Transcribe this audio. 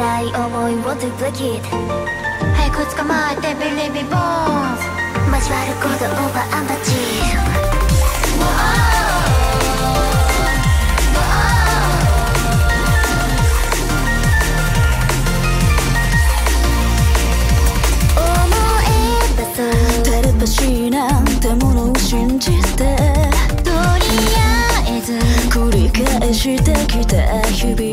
ない思いを duplicate 早く捕まえてビリビボーン交わることオーバーアンバチテレパシーなんてものを信じて。とりあえず繰り返してきた日々